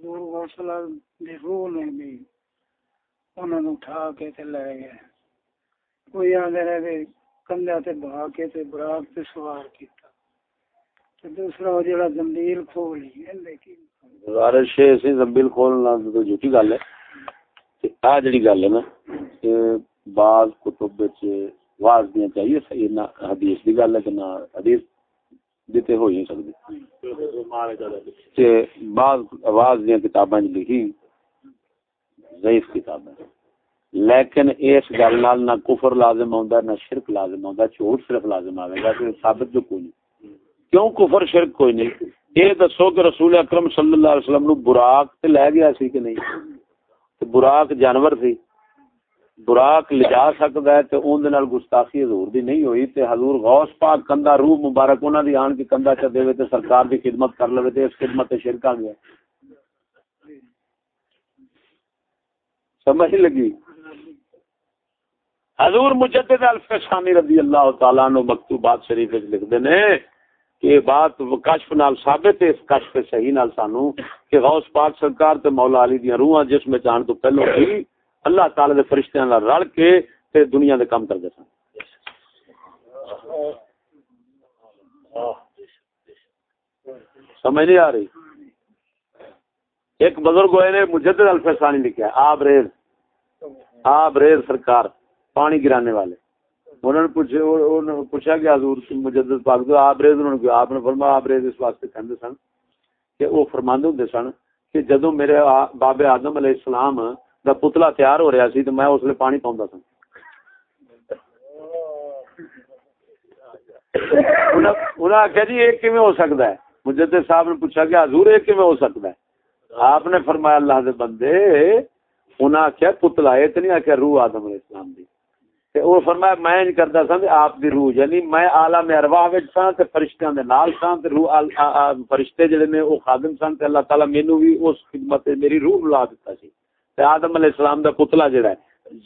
حضور غوثلہ دی روح نے بھی انہوں نے اٹھا کے تے لے گئے۔ کوئی آدھے رہے بھی کندھا تے بہا کے تے براق تے سوار کیتا۔ تے دوسرا وہ جڑا زمبیل کھولی کی گزارش ہے اسی زمبیل کھولنا تو جھوٹی گل ہے۔ آ جڑی گل ہے نا بعض کتب چاہیے، صحیح نہ حدیث گل ہے کہ نہ حدیث دیتے ہو ہی سکدی تے بعض آواز دیاں کتاباں لکھی ضعیف کتاب لیکن اس گل نال نہ کفر لازم ہوندا نہ شرک لازم ہوندا جھوٹ صرف لازم آوے گا کہ ثابت جو کوئی نہیں کیوں کفر شرک کوئی نہیں یہ دسو کہ رسول اکرم صلی اللہ علیہ وسلم نو براق تے لے گیا سی کہ نہیں تے براق جانور سی براق لجا سکدا ہے تے اون دے نال گستاخی حضور دی نہیں ہوئی تے حضور غوث پاک کندا روح مبارک انہاں دی آن کے کندا چ دے تے سرکار دی خدمت کر لے تے اس خدمت تے شرک آ گیا سمجھ لگی؟ حضور مجدد الفسانی رضی اللہ تعالیٰ عنہ مکتوبات شریف وچ لکھ دینے کہ بات کشف نال ثابت ہے، اس کشف صحیح نال سانو کہ غوث پاک سرکار تے مولا علی دیاں روحاں جس میں جان تو پہلو تھی اللہ تعالی دے فرشتیاں نال رل کے تے دنیا دے کام کردے سن۔ سمجھ نہیں آ رہی؟ ایک بزرگ ہوئے نے مجدد الفسانی لکھا ہے، آب ریز۔ آب ریز سرکار، پانی گرانے والے۔ انہوں نے پوچھا پوچھا کہ حضور مجدد پاک تو آپ ریز، انہوں نے کہا، آپ نے فرمایا آپ ریز اس واسطے کہندے سن کہ وہ فرماندے ہوندے سن کہ جدوں میرے باب آدم علیہ السلام دا پتلا تیار ہو رہا سی تو میں اس لیے پانی پاؤندا سن انہوں آخیا جی یہ کیویں ہو سکتا ہے؟ مجدد صاحب نے پوچھا کہ حضور یہ کیویں ہو سکتا ہے؟ آپ نے فرمایا اللہ دے بندے، انہاں آخیا پتلا یہ تو نہیں آخیا روح آدم علیہ السلام دی۔ وہ فرمایا میں نہیں کرتا سا آپ دی روح یعنی میں آلہ میں ارواح وچ سا تے فرشتیاں دے نال سا تے روح فرشتے جڑے نے او خادم سن تے اللہ تعالی مینوں بھی اس خدمت میری روح لا دیتا سی۔ تے آدم علیہ السلام دا پتلا جڑا ہے۔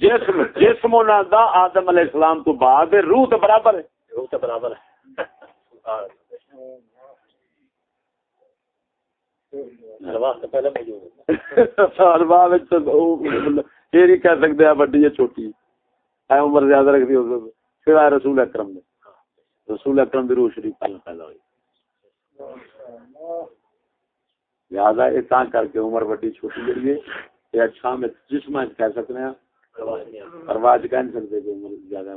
جسم جسم انہاں دا آدم علیہ السلام تو بعد روح تے برابر ہے۔ روح تے برابر ہے۔ ارواح تے پہلے موجود ہے۔ ارواح وچ یہ نہیں کہہ سکتے بڑی یا چھوٹی۔ اے عمر زیادہ رکھ دی رسول اکرم نے رسول اکرم دی روح شریف پہلے پیدا ہوئی۔ لہذا یہ تاں کر کے عمر بڑی چھوٹی جڑی ہے۔ میں جسم کہہ سکتے ہیں پرواز کہہ نہیں سکتے کہ عمر زیادہ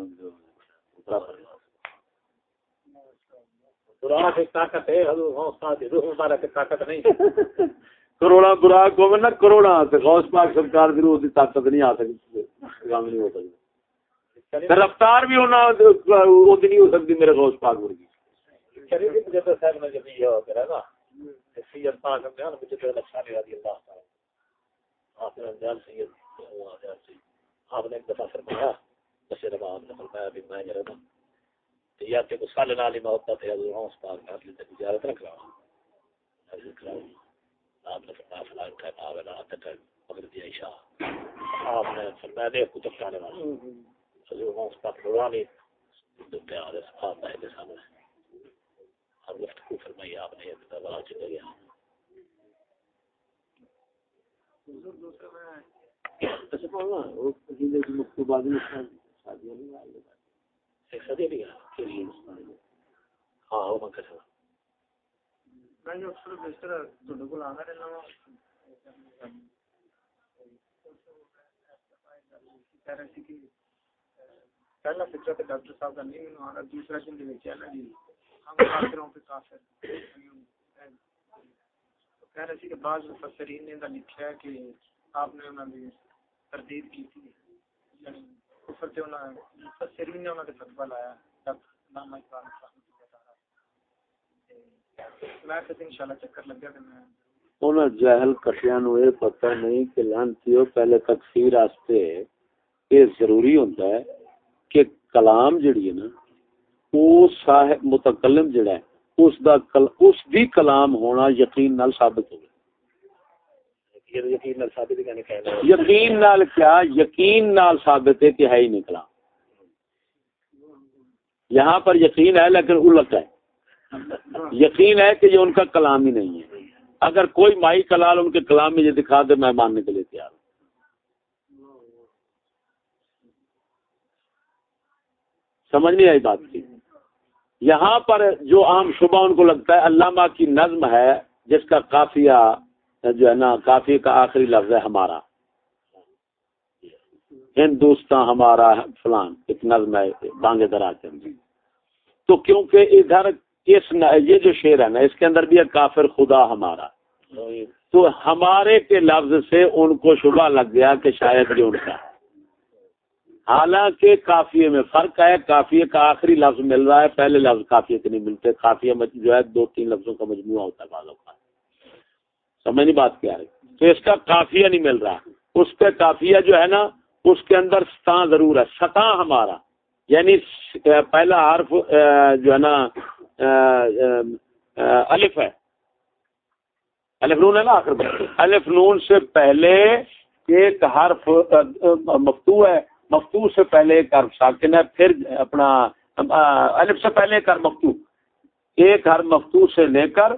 کروڑا برا کو نا کروڑا غوث پاک سرکار دی روح دی طاقت نہیں آ سکتی کام نہیں ہو سکتا رفتار بھی ہونا وہ نہیں ہو سکتی میرے غوث پاک ورگی۔ آپ نے ایک دفعہ فرمایا بسے ربا آپ نے فرمایا بھی میں جرا یا کہ سال نال ہی موت تھا حضور ہاں، غوث پاک نے اپنی تجارت رکھ رہا ہاں، آپ نے فرمایا، فلاں ٹائم آ گیا تک مگر دیا عشاء۔ آپ نے فرمایا، دیکھ کتب جانے والا۔ حضور ہاں، غوث پاک روانی پیار ہے صحاب ہے۔ دے سامنے اور گفتگو فرمائی، آپ نے یہ بڑا چلے گیا ہاں وہ منکر پہلا فکر تو ڈاکٹر صاحب کا نہیں دوسرا چند ویچیا نا جی ہم کافروں پہ کافر۔ کہہ رہے تھے کہ بعض مفسرین نے لکھا ہے کہ آپ نے انہوں نے تردید کی تھی۔ یعنی کفر سے انہوں نے مفسرین نے انہوں نے فتوا لایا ڈاکٹر علامہ اقبال صاحب میں پھر انشاءاللہ چکر لگ گیا کہ میں انہاں جاہل کٹیاں نو اے پتہ نہیں کہ لانتیو پہلے تکفیر واسطے یہ ضروری ہوتا ہے کہ کلام جڑی ہے نا وہ صاحب متکلم جڑا ہے۔ اس دا کل اس دی کلام ہونا یقین نال ثابت ہو یقین نال ثابت یقین نال کیا؟ یقین نال ثابت ہے کہ ہے ہی نہیں کلام۔ یہاں پر یقین ہے لیکن الٹ ہے۔ یقین ہے کہ یہ ان کا کلام ہی نہیں ہے۔ اگر کوئی مائی کلال ان کے کلام میں یہ دکھا دے میں ماننے کے لیے تیار۔ ہوں سمجھ نہیں آئی بات کی؟ یہاں پر جو عام شبہ ان کو لگتا ہے، علامہ کی نظم ہے، جس کا قافیہ جو ہے نا کافی کا آخری لفظ ہے ہمارا۔ ہندوستان ہمارا فلان، ایک نظم ہے بانگے درا کے اندر تو کیونکہ ادھر اس یہ جو شعر ہے نا، اس کے اندر بھی ہے کافر خدا ہمارا۔ تو ہمارے کے لفظ سے ان کو شبہ لگ گیا کہ شاید یہ ان کا حالانکہ کافیے میں فرق ہے، کافیے کا آخری لفظ مل رہا ہے، پہلے لفظ کافیے کے نہیں ملتے۔ کافیے جو ہے، دو تین لفظوں کا مجموعہ ہوتا ہے بالوں کا سمجھ نہیں بات کیا ہے تو اس کا کافیہ نہیں مل رہا۔ اس پہ کافیہ جو ہے نا، اس کے اندر ستا ضرور ہے۔ ستا ہمارا۔ یعنی پہلا حرف جو ہے نا الف ہے۔ الف نون ہے نا آخر الف نون سے پہلے ایک حرف مفتو ہے۔ مفتو سے پہلے ایک حرف ساکن ہے پھر اپنا الف سے پہلے ایک حرف مفتو ایک حرف مفتو سے لے کر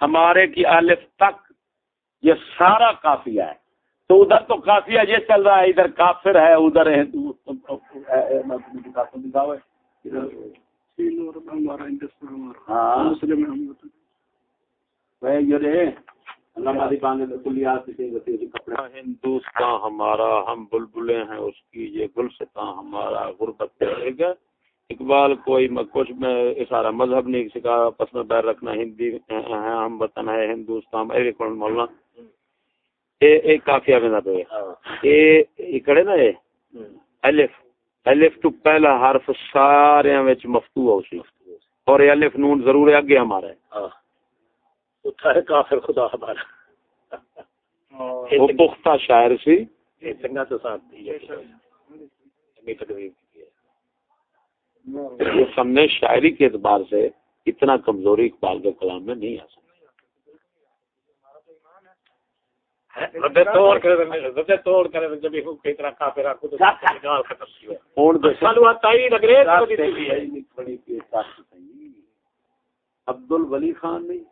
ہمارے کی الف تک یہ سارا کافیہ ہے۔ تو ادھر تو کافیہ یہ چل رہا ہے ادھر کافر ہے ادھر ہاں۔ ہندوستان ہمارا ہم بلبلے ہیں اس کی یہ گلستان ہمارا غربت اقبال کوئی کچھ میں اشارہ مذہب نہیں سکھا پس میں بیر رکھنا ہندی ہے ہم وطن ہے ہندوستان مولانا۔ ایک کافی آگے پہ یہ کڑے نا یہ الف۔ الف تو پہلا حرف سارے مفتو ہو سی۔ اور یہ الف نون ضرور ہے اگے ہمارا ہے۔ کافر خدا ہمارا۔ وہ پختہ شاعر سی۔ چنگا تو ساتھ یہ سامنے شاعری کے اعتبار سے اتنا کمزوری اقبال کے کلام میں نہیں آ سکتا۔ عبد الولی خان نہیں۔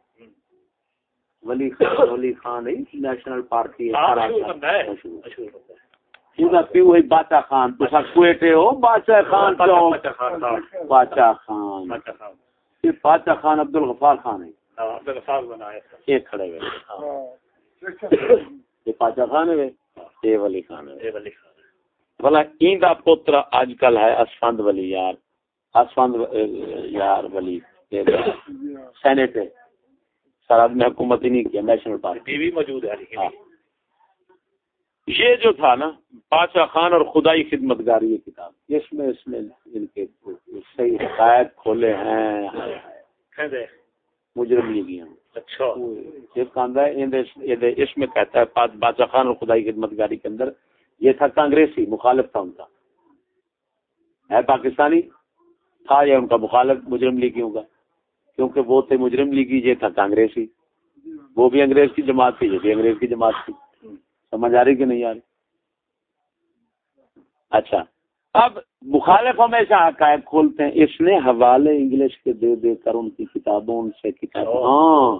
ولی خان ولی خان نہیں نیشنل پارٹی بادشاہ خان۔ کوئٹے ہو؟ بادشاہ خان بادشاہ خان بادشاہ خان۔ عبد الغفار خان ہے۔ ایک کھڑے ہوئے۔ یہ پادشاہ خان ہے۔ یہ ولی خان ہے۔ بلا این دا پوتر آج کل ہے اسفند ولی یار۔ اسفند یار ولی۔ سینٹ ہے سر آدمی حکومت ہی نہیں کیا نیشنل پارٹی۔ بھی موجود ہے یہ جو تھا نا پاشا خان اور خدائی خدمت گاری یہ کتاب۔ اس میں اس میں ان کے صحیح حقائق کھولے ہیں مجرم یہ بھی ہیں اچھا اس میں کہتا ہے بادشاہ خان اور خدائی خدمت گاری کے اندر یہ تھا کانگریسی مخالف تھا ان کا۔ ہے پاکستانی؟ تھا یا ان کا مخالف مجرم لیگیوں کا کیونکہ وہ تھے مجرم لیگی یہ تھا کانگریسی وہ بھی انگریز کی جماعت تھی یہ بھی انگریز کی جماعت تھی۔ سمجھ آ رہی کہ نہیں آ رہی؟ اچھا۔ اب مخالف ہمیشہ حقائق کھولتے ہیں۔ اس نے حوالے انگلش کے دے دے کر ان کی کتابوں سے کتاب ہاں۔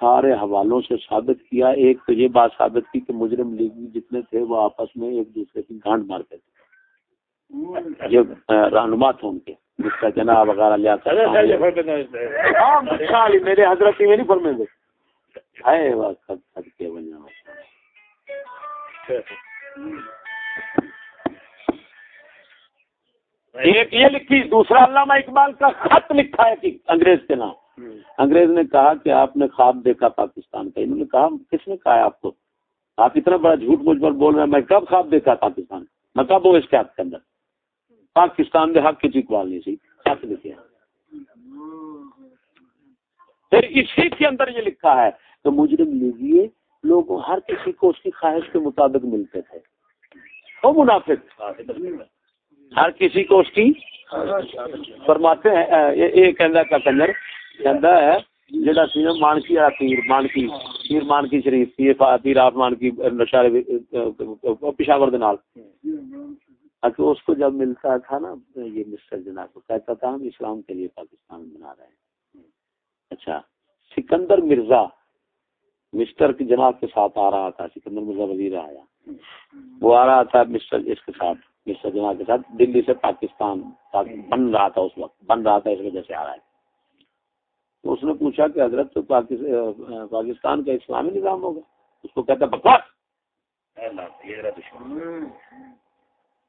سارے حوالوں سے ثابت کیا۔ ایک تو یہ بات ثابت کی کہ مجرم لیگ جتنے تھے وہ آپس میں ایک دوسرے کی گانٹ مارتے تھے۔ یہ رہنما تھے ان کے۔ جس کا جناب وغیرہ لیا ہاں، میرے حضرت میں نہیں فرمے دے ہے ایک یہ لکھی دوسرا علامہ اقبال کا خط لکھا ہے کہ انگریز کے نام۔ انگریز نے کہا کہ آپ نے خواب دیکھا پاکستان کا۔ انہوں نے کہا کس نے کہا آپ کو؟ آپ اتنا بڑا جھوٹ مجھ پر بول رہے ہیں میں کب خواب دیکھا پاکستان؟ میں کب ہوں اس کے ہاتھ کے اندر؟ پاکستان کے حق کی اقبال نہیں سی خط لکھے پھر اسی کے اندر یہ لکھا ہے کہ مجرم لیجیے لوگوں، ہر کسی کو اس کی خواہش کے مطابق ملتے تھے۔ وہ منافق ہر کسی کو اس کی فرماتے ہیں ایک کہندا کا کنجر کہندا ہے جڑا سی مانکی آ پیر، مانکی پیر مانکی شریف، پیر پیر آپ مانکی نشارے پشاور دے نال۔ اچھا اس کو جب ملتا تھا نا، یہ مسٹر جناب کو کہتا تھا، ہم اسلام کے لیے پاکستان بنا رہے ہیں۔ اچھا سکندر مرزا، مسٹر کی جناب کے ساتھ آ رہا تھا، سکندر مرزا وزیر آیا۔ وہ آ رہا تھا مسٹر اس کے ساتھ، مسٹر جناب کے ساتھ۔ دلی سے پاکستان بن رہا تھا اس وقت، بن رہا تھا اس وجہ سے آ رہا ہے۔ تو اس نے پوچھا کہ حضرت تو پاکستان کا اسلامی نظام ہوگا؟ اس کو کہتا بکواس۔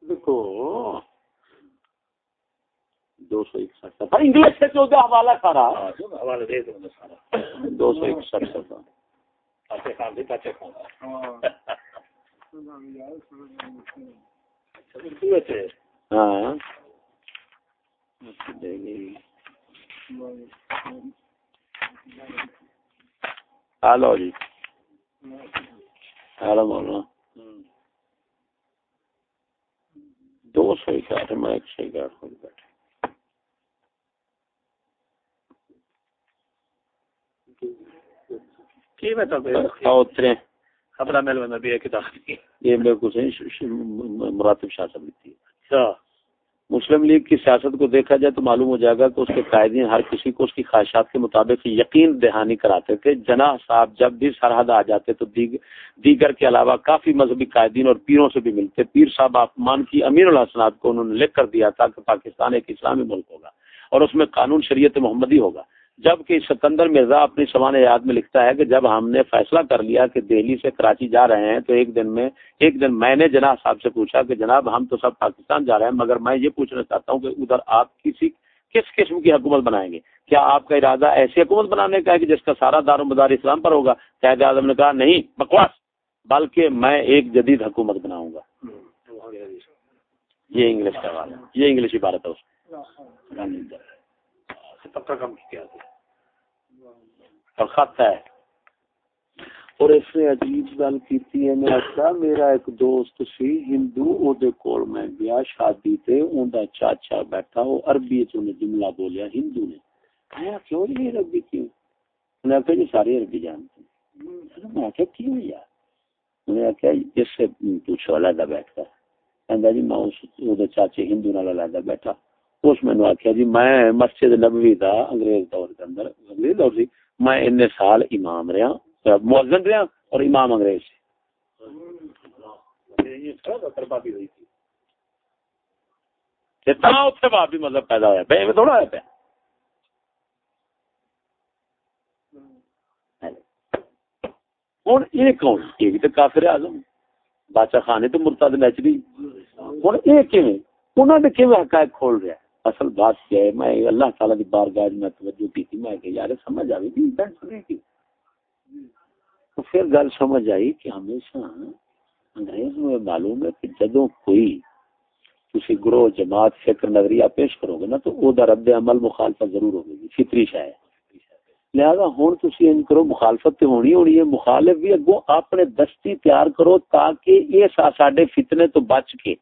دیکھو دو سو اکسٹھ انگلش سے جو حوالہ سارا حوالہ دے دو سو اکسٹھ ہاں۔ ہلو جی۔ ہلو مولانا۔ دو سو اکاٹھ میں ایک سو اکاٹھ ہو بیٹھے۔ یہ میرے کو مراتب شاہ صاحب لکھتی ہے اچھا۔ مسلم لیگ کی سیاست کو دیکھا جائے تو معلوم ہو جائے گا کہ اس کے قائدین ہر کسی کو اس کی خواہشات کے مطابق یقین دہانی کراتے تھے۔ جناح صاحب جب بھی سرحد آ جاتے تو دیگر کے علاوہ کافی مذہبی قائدین اور پیروں سے بھی ملتے۔ پیر صاحب آفمان کی امیر الحسنات کو انہوں نے لکھ کر دیا تھا کہ پاکستان ایک اسلامی ملک ہوگا اور اس میں قانون شریعت محمدی ہوگا۔ جبکہ سکندر مرزا اپنی سوان یاد میں لکھتا ہے کہ جب ہم نے فیصلہ کر لیا کہ دہلی سے کراچی جا رہے ہیں تو ایک دن میں، ایک دن میں نے جناب صاحب سے پوچھا کہ جناب ہم تو سب پاکستان جا رہے ہیں، مگر میں یہ پوچھنا چاہتا ہوں کہ ادھر آپ کسی کس قسم کی حکومت بنائیں گے؟ کیا آپ کا ارادہ ایسی حکومت بنانے کا ہے کہ جس کا سارا دار و مدار اسلام پر ہوگا؟ قید اعظم نے کہا، نہیں، بکواس، بلکہ میں ایک جدید حکومت بناؤں گا۔ یہ انگلش کا یہ انگلش عبارت ہے اس سے پکا کام کیا خط ہے۔ اور اس نے عجیب گل کی ہے، میں آخیا میرا ایک دوست سی، ہندو او دے کول میں گیا شادی تے اوندا چاچا بیٹھا وہ عربی وچ نے جملہ بولیا، ہندو نے۔ کہا کیوں جی نہیں عربی کیوں؟ انہوں نے کہا جی سارے عربی جانتے ہیں۔ اچھا، میں کہا کیوں یار؟ انہوں نے کہا اس سے پوچھو، علیحدہ بیٹھ کر کہندا جی میں اس او چاچے ہندو نال علیحدہ بیٹھا۔ اس میں آخیا جی میں مسجد نبوی دا انگریز دور کے اندر انگریز دور سی۔ میں ان سال امام رہا مؤذن رہا اور امام انگریز سے مطلب پیدا ہوا پہ تھوڑا ہوا پہ ہوں یہ کون؟ یہ بھی تو کافر اعظم۔ بادشاہ خانے تو مرتاد نیچری ہوں یہ کیون انہوں نے کیون حقائق کھول رہا ہے اصل بات کیا ہے؟ میں اللہ تعالیٰ کی بار گاہ میں توجہ کی تھی، میں کہ یار سمجھ آئی تھی سنی تھی۔ تو پھر گل سمجھ آئی کہ ہمیشہ انگریز میں معلوم ہے کہ جدوں کوئی کسی گروہ، جماعت، فکر، نظریہ پیش کرو گے نا، تو وہ رد عمل مخالفت ضرور ہوگی جی، فطری شاہ ہے۔ لہذا ہوں تھی ان کرو، مخالفت تو ہونی ہونی ہے۔ مخالف بھی اگو اپنے دستی تیار کرو تاکہ یہ ساڈے فتنے تو بچ کے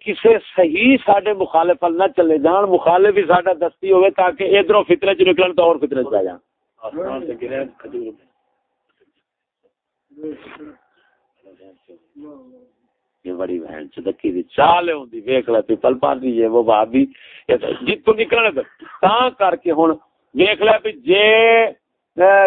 کسی صحیح سڈے مخالف نہ چلے جان، مخالف ہی سڈا دستی ہوئے تاکہ ادھر فطرے چ نکلن تو اور فطرے چ جان۔ یہ بڑی بہن چکی دی چال ہوندی، ویکھ لے پیپل پاندی ہے وہ بھابی جتوں نکلنے تا کر کے ہن ویکھ لے بھی جے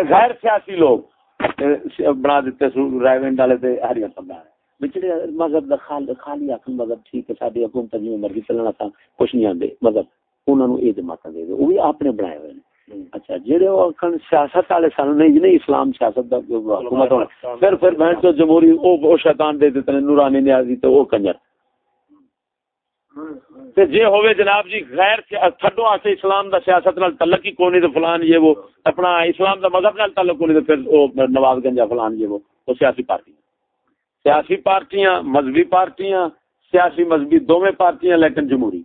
غیر سیاسی لوگ بنا دیتے سو رائیونڈ والے تے ہریاں سمجھا بچڑے مذہب دا خال خالی اکھن مذہب ٹھیک ہے ساری حکومت جی مرضی چلنا تھا کچھ نہیں آندے مذہب۔ انہاں نو اے جماعت دے دے او بھی اپنے بنائے ہوئے ہیں اچھا جڑے او اکھن سیاست والے سن نہیں نہیں اسلام سیاست دا حکومت ہونا۔ پھر پھر بہن تو جمہوری او او شیطان دے دیتے نورانی نیازی تو او کنجر۔ تے جے ہوے جناب جی غیر تھڈو آسے اسلام دا سیاست نال تعلق ہی کونی تے فلان یہ وہ اپنا اسلام دا مذہب نال تعلق کونی تے پھر او نواز گنجا فلان یہ وہ او سیاسی پارٹی۔ سیاسی پارٹیاں مذہبی پارٹیاں سیاسی مذہبی دونوں پارٹیاں لیکن جمہوری۔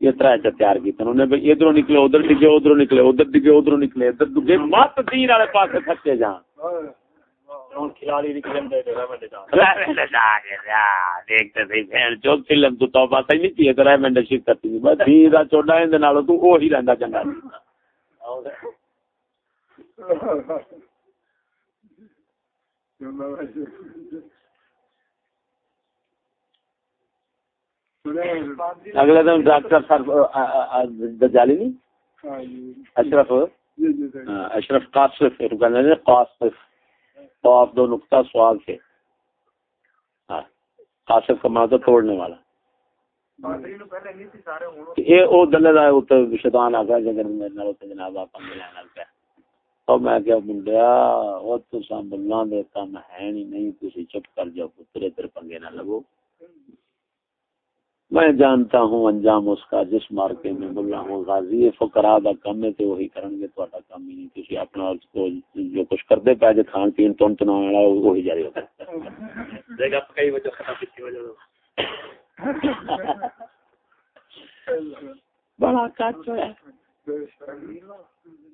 یہ طرح تیار کی انہوں نے ادھر نکلے ادھر ڈگے ادھر نکلے ادھر ڈگے ادھر نکلے ادھر ڈگے۔ مت دین والے پاس تھکے جان۔ اگلے دن ڈاکٹر سر جالی نہیں؟ اشرف جی جی صحیح ہاں، اشرف قاصف قاصف قاف دو نقطہ سوال سے ہاں قاصف کا تو توڑنے والا۔ یہ او دلے دا اوتے شیطان آ گیا جناب آپ نے لینا پیا او میں کیا منڈیا او تساں بلان دے کام ہے نہیں نہیں تسی چپ کر جاؤ پتر ادھر پنگے نہ لگو۔ میں جانتا ہوں انجام اس کا جس مارکے میں بلا ہوں۔ غازی فقراء دا کم ہے تے وہی کرن گے تہاڈا کام ہی نہیں۔ تسی اپنا کو جو کچھ کردے پے جے کھان پین تون تنا والا وہی جاری ہوتا ہے دیکھا کئی وجہ ختم کی وجہ بڑا کچ ہے۔ بڑا ہونے لگ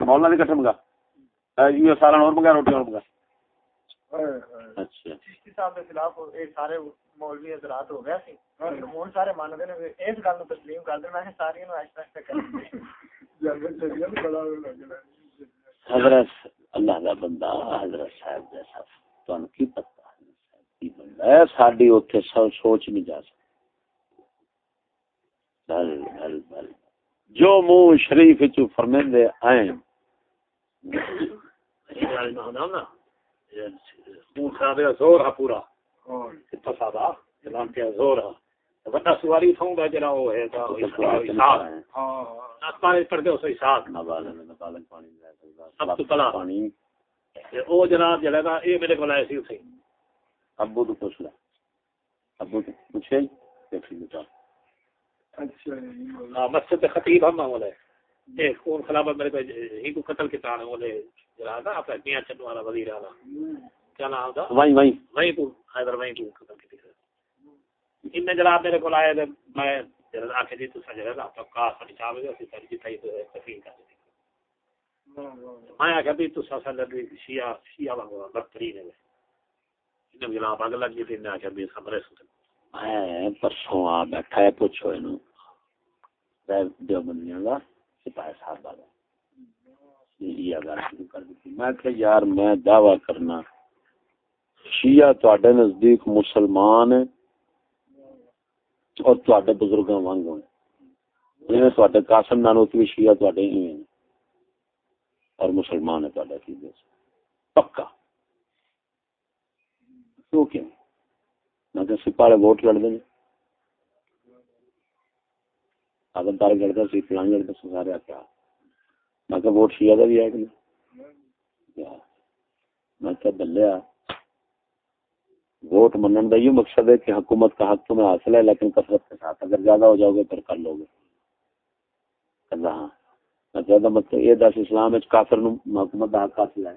مولوی ہو گیا حضرت اللہ بندہ حضرت ہے ساری اتنے سو سوچ نہیں جا سکتی۔ بل بل بل۔ جو منہ شریف چ فرمیندے آئے زور ہے پورا۔ فسادا جنان کے زور ہے۔ بڑا سواری تھوں گا جنا وہ ہے پڑھ دے اس حساب پانی نہیں لے سکتا سب تو پلا پانی۔ او جناب جڑا نا اے میرے کول آئے سی ابو تو پوچھ لے۔ ابو تو پوچھے اچھا ہاں مسجد خطیب ہم بولے۔ اے کون خلافت میرے کو ہی کو قتل کے تانے بولے جڑا نا اپنا میاں چنو والا وزیر والا کیا نام تھا؟ وہیں وہیں۔ وہیں تو حیدر وہیں تو قتل کی تھی۔ ان جناب میرے کو آئے تے میں جڑا آ کے دی تو سجرا دا تو کا سڑی چاوے سی سڑی جتھائی تو تفصیل کر دی۔ میں آخیا بھی تو ساسا لگی شیعہ شیعہ والا بدترین ہے۔ انہیں جناب اگ لگ گئی انہیں آخیا بھی سمرے سن پرسوں آ بیٹھا ہے، پوچھو یہ جو کا سپاہی صاحب والا یہ شروع کر میں کہ یار، میں کرنا۔ شیعہ نزدیک مسلمان اور تے بزرگاں وانگ ہوئے قاسم نانوتوی شیعہ تے ہی ہیں۔ اور مسلمان ہے کی پکا۔ کیوں کیوں میں کہ سپاہے ووٹ لڑ دیں اگر دار لڑتا سی فلان لڑتا سی سارے کیا میں کہ ووٹ شیعہ کا بھی ہے کہ نہیں میں کہ دلیا ووٹ منن کا یہ مقصد ہے کہ حکومت کا حق تمہیں حاصل ہے لیکن کثرت کے ساتھ اگر زیادہ ہو جاؤ گے پھر کر لو گے اللہ ہاں میں زیادہ مطلب یہ دس اسلام ہے کافر نو حکومت کا حق حاصل ہے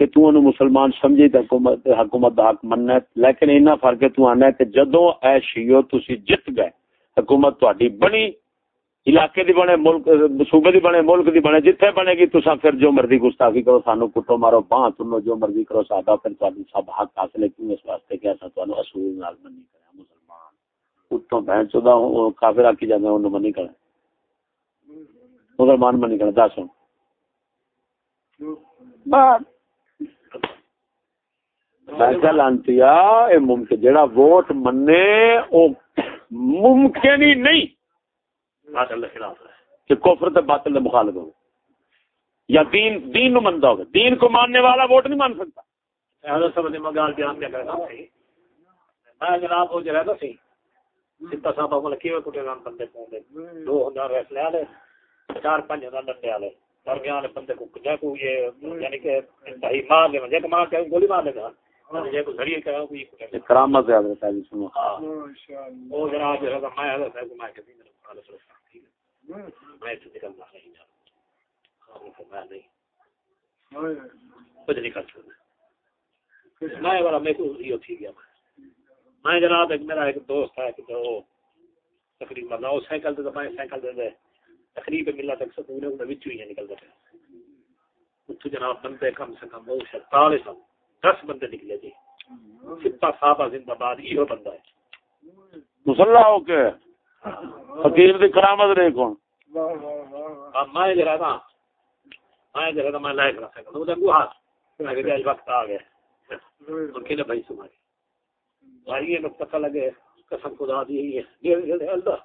کہ تو انہوں مسلمان سمجھے تے حکومت حکومت دا حق مننا ہے لیکن اینا فرق ہے تو آنا ہے کہ جدوں اے شیعو تسی جت گئے حکومت تہاڈی بنی علاقے دی بنے ملک صوبے دی بنے ملک دی بنے جتھے بنے گی تساں پھر جو مرضی گستاخی کرو سانو کٹو مارو باں تنو جو مرضی کرو ساڈا پھر تہاڈی سب حق حاصل ہے کیوں اس واسطے کہ اساں تانوں اصول نال منی کرا مسلمان اتوں بہن چودا کافر آکی جاندے انہوں منی کرا مسلمان منی کرنا دس ہوں۔ لانتی ممکن جڑا ووٹ منے او ممکن ہی نہیں۔ باطل کے خلاف ہے۔ کہ کفر تے باطل دے مخالف ہو یا دین دین نو مندا ہوگا۔ دین کو ماننے والا ووٹ نہیں مان سکتا۔ حضرت صاحب نے مگال بیان کیا کرنا سی میں جناب وہ جڑا سی ستا صاحب کو کیویں کٹے نام بندے پوندے دو ہزار ریفلے والے چار پانچ ہزار ڈنڈے والے درمیان والے بندے کو جے کو یہ یعنی کہ انتہائی مار دے جے کہ مار کے گولی مار دے گا۔ جے کو ذریعہ کرا کوئی کٹے یہ کرامت ہے حضرت علی سنو وہ جناب جو ہے میں حضرت صاحب کو میں کہ میرے خالص ٹھیک ہے۔ میں تو نکلنا نہیں جا میں نہیں۔ کچھ نہیں کر سکتا۔ میں والا میرے کو یہ تھی گیا میں۔ جناب ایک میرا ایک دوست ہے کہ وہ تقریباً سائیکل دے میں سائیکل دے دے۔ تقریباً ملا تک سکون ہے وچ ہی نکل دے اتو جناب بندے کم سے کم وہ سینتالیس دس بندے نکلے جی۔ سپا صاحبہ زندہ باد یہ بندہ ہے۔ مسلح ہو کے۔ فقیر دی کرامت رہے کون؟ اب میں جرا نا میں جرا نا میں لائق رکھ سکتا ہوں۔ وہ ہاتھ۔ میں کہ آج وقت آ گیا۔ ان کے بھائی سماری بھائی یہ پتہ لگے قسم خدا دی ہے یہ اللہ۔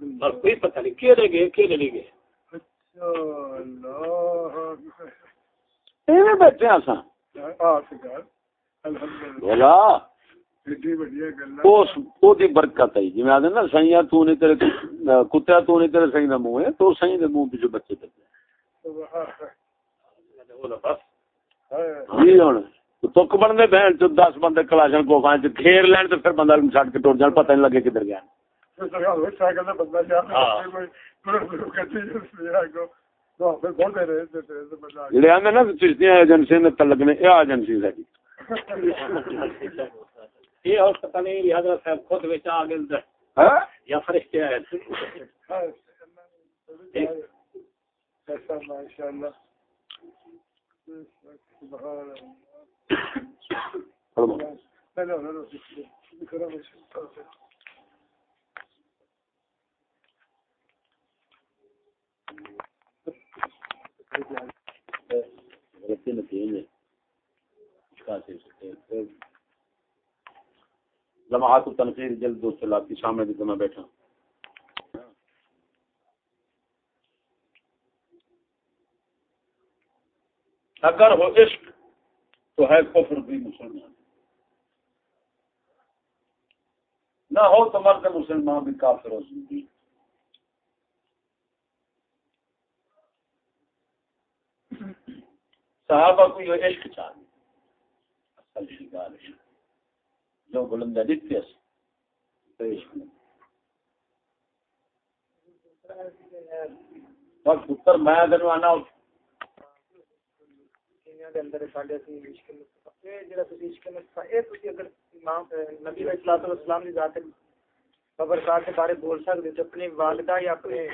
اور کوئی پتہ نہیں کیے لے گئے کیے لے گئے۔ ایویں بیٹھے اساں بولا۔ اس او دی برکت ہے۔ جویں آدے نا سائیاں تو نہیں تیرے کتا تو نہیں تیرے سائیں دا منہ ہے تو سائیں دے منہ وچ بچے تے جی ہن۔ تک بننے بہن چ دس بندے کلاشن کو گھیر لین تے پھر بندہ چھڈ کے ٹر جان پتہ نہیں لگے کدھر گیا۔ جڑے آندے نا چشتیاں ایجنسی نے تلگنے اے ایجنسی ساڈی یہ اور پتہ نہیں حضرت صاحب خود وچ آ گئے ہاں؟ یا فرشتے آئے۔ تھے فرما غلطی نتیجے لمحات تنقید جلد دو چلا کی سامنے بھی بیٹھا اگر ہو عشق تو ہے کفر بھی مسلمان۔ نہ ہو تو مرد مسلمان بھی کافر ہو سکتی صحابہ کو یہ عشق چاہیے۔ اصل شکار عشق۔ جو بلند دیتے تو عشق۔ نہیں۔ پتر میں اگر آنا دے اندر ساڈے اسی عشق مصطفی اے جڑا تسی عشق مصطفی اے تسی اگر امام نبی علیہ الصلوۃ والسلام دی ذات خبردار کے بارے بول سکتے ہو اپنی والدہ یا اپنے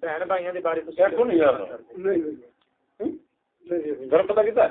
بہن بھائیوں کے بارے کیسے نہیں یار۔ گھر پتا کتا ہے